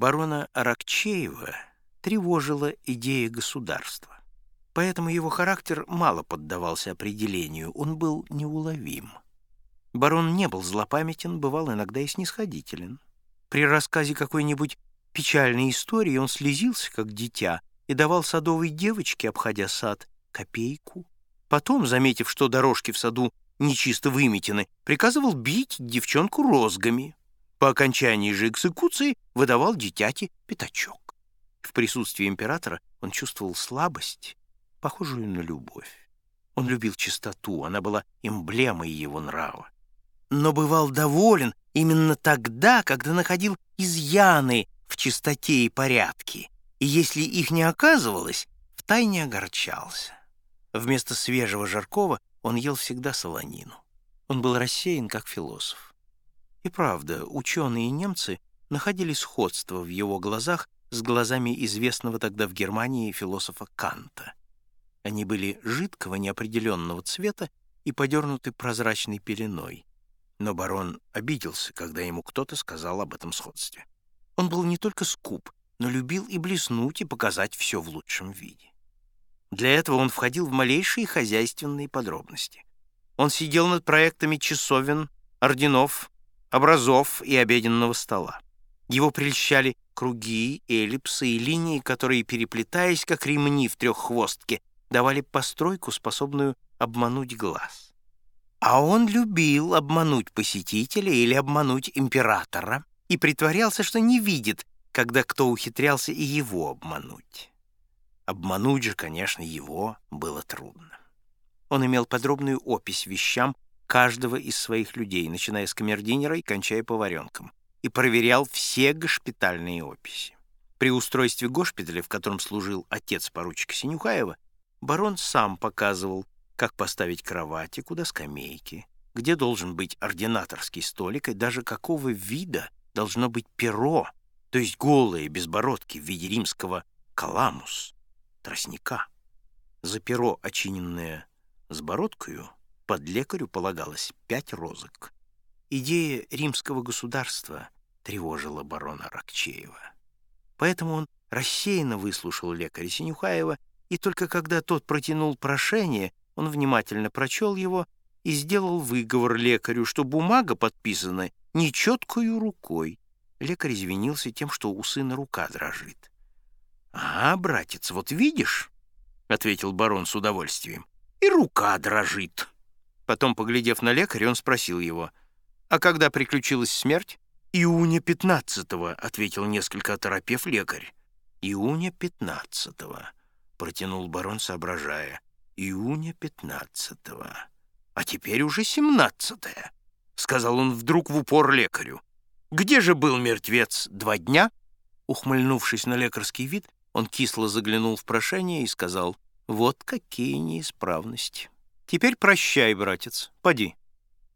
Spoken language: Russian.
барона Аракчеева тревожила идея государства. Поэтому его характер мало поддавался определению, он был неуловим. Барон не был злопамятен, бывал иногда и снисходителен. При рассказе какой-нибудь печальной истории он слезился, как дитя, и давал садовой девочке, обходя сад, копейку. Потом, заметив, что дорожки в саду нечисто выметены, приказывал бить девчонку розгами. По окончании же экзекуции выдавал дитяти пятачок. В присутствии императора он чувствовал слабость, похожую на любовь. Он любил чистоту, она была эмблемой его нрава. Но бывал доволен именно тогда, когда находил изъяны в чистоте и порядке, и если их не оказывалось, втайне огорчался. Вместо свежего жаркого он ел всегда солонину. Он был рассеян, как философ. И правда, ученые немцы находили сходство в его глазах с глазами известного тогда в Германии философа Канта. Они были жидкого неопределенного цвета и подернуты прозрачной пеленой. Но барон обиделся, когда ему кто-то сказал об этом сходстве. Он был не только скуп, но любил и блеснуть, и показать все в лучшем виде. Для этого он входил в малейшие хозяйственные подробности. Он сидел над проектами часовен, орденов, образов и обеденного стола. Его прельщали круги, эллипсы и линии, которые, переплетаясь, как ремни в треххвостке, давали постройку, способную обмануть глаз. А он любил обмануть посетителя или обмануть императора и притворялся, что не видит, когда кто ухитрялся и его обмануть. Обмануть же, конечно, его было трудно. Он имел подробную опись вещам каждого из своих людей, начиная с камердинера и кончая поваренком, и проверял все госпитальные описи. При устройстве госпиталя, в котором служил отец поручика Синюхаева, барон сам показывал, как поставить кровати, куда скамейки, где должен быть ординаторский столик и даже какого вида должно быть перо, то есть голые безбородки в виде римского каламус, тростника. За перо, очиненное с бородкою, под лекарю полагалось пять розок. Идея римского государства тревожила барона Рокчеева. Поэтому он рассеянно выслушал лекаря Синюхаева, и только когда тот протянул прошение, он внимательно прочел его и сделал выговор лекарю, что бумага подписана нечеткою рукой. Лекарь извинился тем, что у сына рука дрожит. — А, братец, вот видишь, — ответил барон с удовольствием, — и рука дрожит. Потом, поглядев на лекаря, он спросил его, «А когда приключилась смерть?» «Июня пятнадцатого», — ответил несколько оторопев лекарь. «Июня пятнадцатого», — протянул барон, соображая. «Июня пятнадцатого. А теперь уже семнадцатое», — сказал он вдруг в упор лекарю. «Где же был мертвец два дня?» Ухмыльнувшись на лекарский вид, он кисло заглянул в прошение и сказал, «Вот какие неисправности». Теперь прощай, братец, поди.